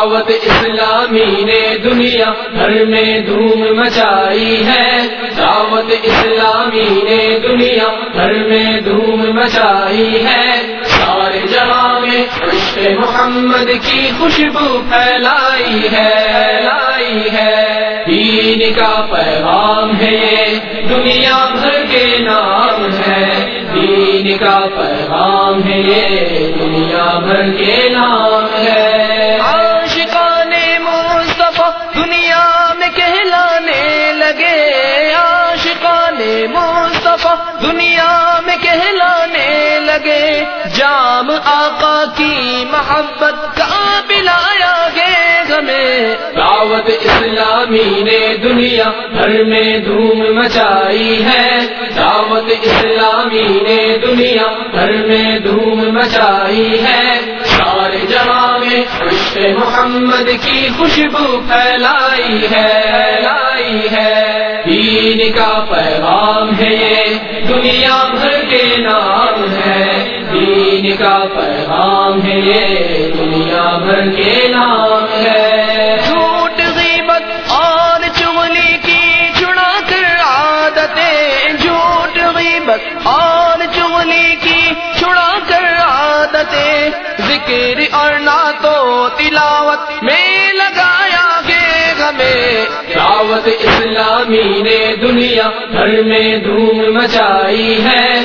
دعوت اسلامی نے دنیا بھر میں دھوم مچائی ہے۔ دعوت اسلامی نے دنیا بھر میں دھوم مچائی ہے۔ سارے جہاں میں عشق محمد کی خوشبو پھیلائی ہے لائی ہے۔ دین کا پیغام ہے، دنیا بھر کے نام ہے۔ دین کا پیغام ہے، دنیا بھر کے نام ہے۔ جام آقا کی محبت کا پلایا گے ہمیں۔ دعوت اسلامی نے دنیا بھر میں دھوم مچائی ہے۔ دعوت اسلامی نے دنیا بھر میں دھوم مچائی ہے۔ سارے جہاں میں عشق محمد کی خوشبو پھیلائی ہے لائی ہے۔ دین کا پیغام ہے یہ، دنیا بھر کے نام ہے۔ دین کا پیغام ہے یہ دنیا بھر کے نام ہے۔ جھوٹ غیبت اور چغلی کی چھڑا کر عادتیں۔ جھوٹ غیبت اور چغلی کی چھڑا کر عادتیں۔ ذکر اور نعت و تلاوت میں لگایا دعوت اسلامی نے دنیا بھر میں دھوم مچائی ہے۔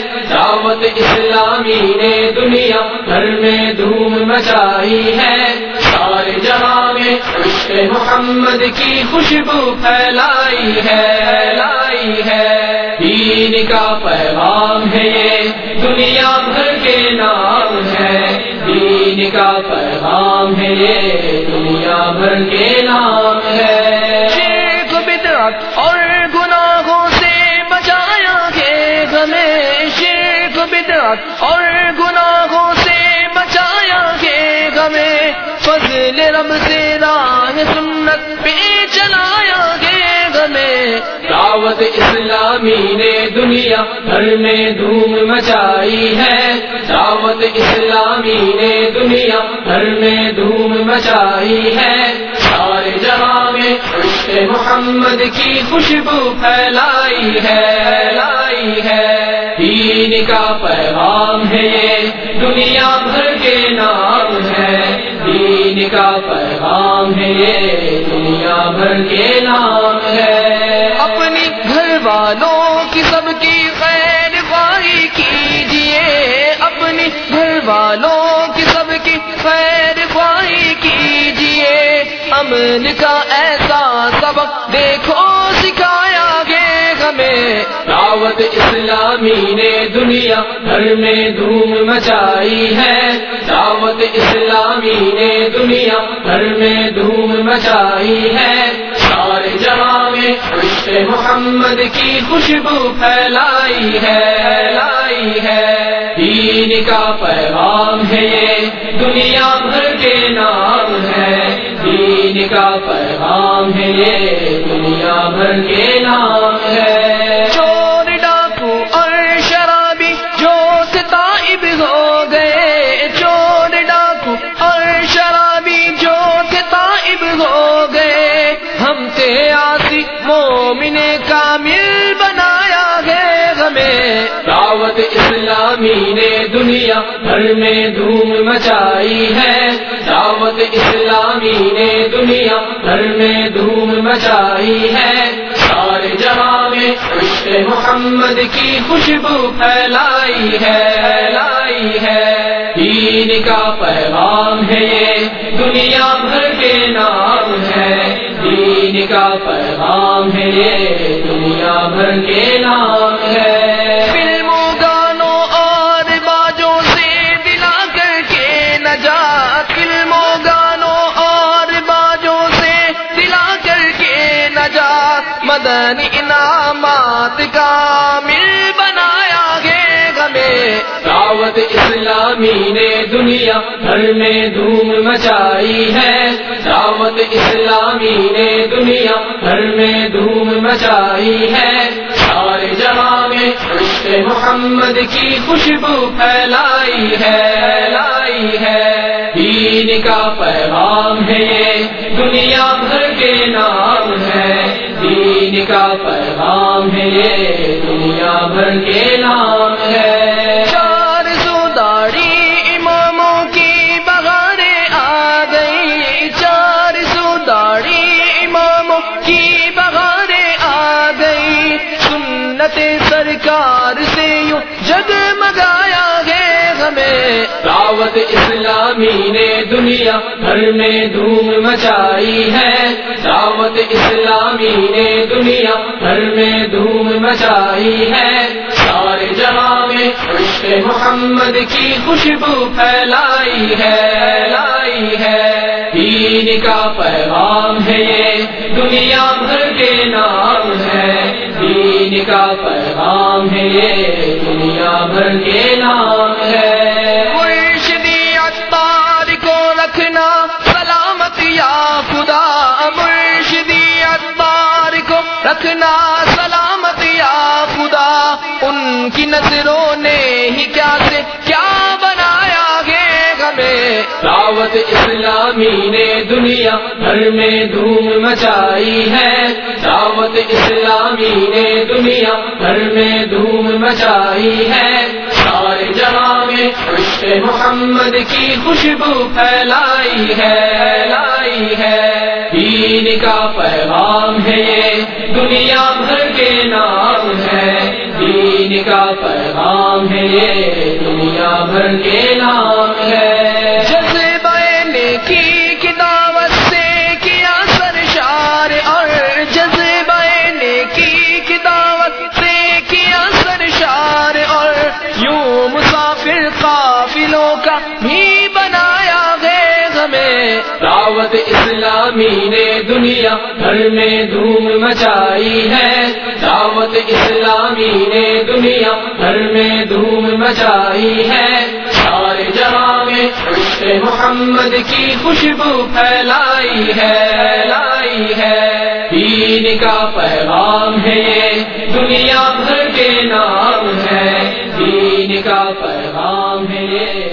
اسلامی نے دنیا بھر میں دھوم مچائی ہے۔ سارے جہاں میں عشق محمد کی خوشبو پھیلائی ہے لائی ہے۔ دین کا پیغام ہے یہ، دنیا بھر کے نام ہے۔ دین کا پیغام ہے یہ، دنیا بھر کے نام ہے۔ اور بدعت اور گناہوں سے بچایا گے ہمیں فضل رب سے راہ سنت پہ چلایا گے ہمیں دعوت اسلامی نے دنیا بھر میں دھوم مچائی ہے دعوت اسلامی نے دنیا بھر میں دھوم مچائی ہے سارے جہاں میں محمد کی خوشبو پھیلائی ہے لائی ہے دین کا پیغام ہے یہ۔ دنیا بھر کے نام ہے۔ دین کا پیغام ہے یہ۔ دنیا بھر کے نام ہے۔ اپنی گھر والوں کی سب کی خیر خواہی کیجیے اپنی گھر والوں کی سب کی خیر خواہی کیجیے امن کا ایسا سبق دیکھو، سکھایا گے ہمیں۔ دعوت اسلامی نے دنیا بھر میں دھوم مچائی ہے۔ دعوت اسلامی نے دنیا بھر میں دھوم مچائی ہے۔ سارے جہاں میں عشق محمد کی خوشبو پھیلائی ہے لائی ہے۔ دین کا پیغام ہے یہ، دنیا بھر کے نام ہے۔ دین کا پیغام ہم تے آسی مومن کامل بنایا ہے ہمیں دعوت اسلامی نے دنیا بھر میں دھوم مچائی ہے۔ دعوت اسلامی نے دنیا بھر میں دھوم مچائی ہے۔ سارے جہاں میں عشق محمد کی خوشبو پھیلائی ہے لائی ہے۔ دین کا پیغام ہے دنیا بھر کے نام۔ کا پیغام ہے یہ دنیا بھر کے نام ہے۔ فلموں گانوں اور باجوں سے دلا کر کے نجات۔ فلموں گانوں اور باجوں سے دلا کر کے نجات۔ مدن انعامات کا مل بنایا گے ہمیں۔ دعوت اسلامی نے دنیا بھر میں دھوم مچائی ہے۔ دعوت اسلامی نے دنیا بھر میں دھوم مچائی ہے۔ سارے جہاں میں عشق محمد کی خوشبو پھیلائی ہے لائی ہے۔ دین کا پیغام ہے یہ دنیا بھر کے نام ہے۔ دین کا پیغام ہے یہ دنیا بھر کے نام ہے۔ دعوت اسلامی نے دنیا بھر میں دھوم مچائی ہے۔ دعوت اسلامی نے دنیا بھر میں دھوم مچائی ہے۔ سارے جہاں میں عشق محمد کی خوشبو پھیلائی ہے لائی ہے۔ دین کا پیغام ہے یہ، دنیا بھر کے نام ہے۔ دین کا پیغام ہے یہ، دنیا بھر کے نام ہے۔ ان نے ہی کیا سے کیا بنایا ہے ہمیں؟ دعوت اسلامی نے دنیا بھر میں دھوم مچائی ہے۔ دعوت اسلامی نے دنیا بھر میں دھوم مچائی ہے۔ سارے جہاں میں عشق محمد کی خوشبو پھیلائی ہے لائی ہے۔ دین کا پیغام ہے، دنیا بھر کے نام ہے۔ کا پیغام ہے یہ دنیا بھر کے نام ہے۔ جذبہ نیکی کی دعوت سے کیا سرشار اور جذبہ نیکی کی دعوت سے کیا سرشار اور یوں مسافر قافلوں کا بھی بنایا ہمیں دعوت اسلامی نے دنیا بھر میں دھوم مچائی ہے۔ دعوت اسلامی نے دنیا بھر میں دھوم مچائی ہے۔ سارے جہاں میں محمد کی خوشبو پھیلائی ہے، لائی ہے۔ دین کا پیغام ہے یہ، دنیا بھر کے نام ہے۔ دین کا پیغام ہے یہ۔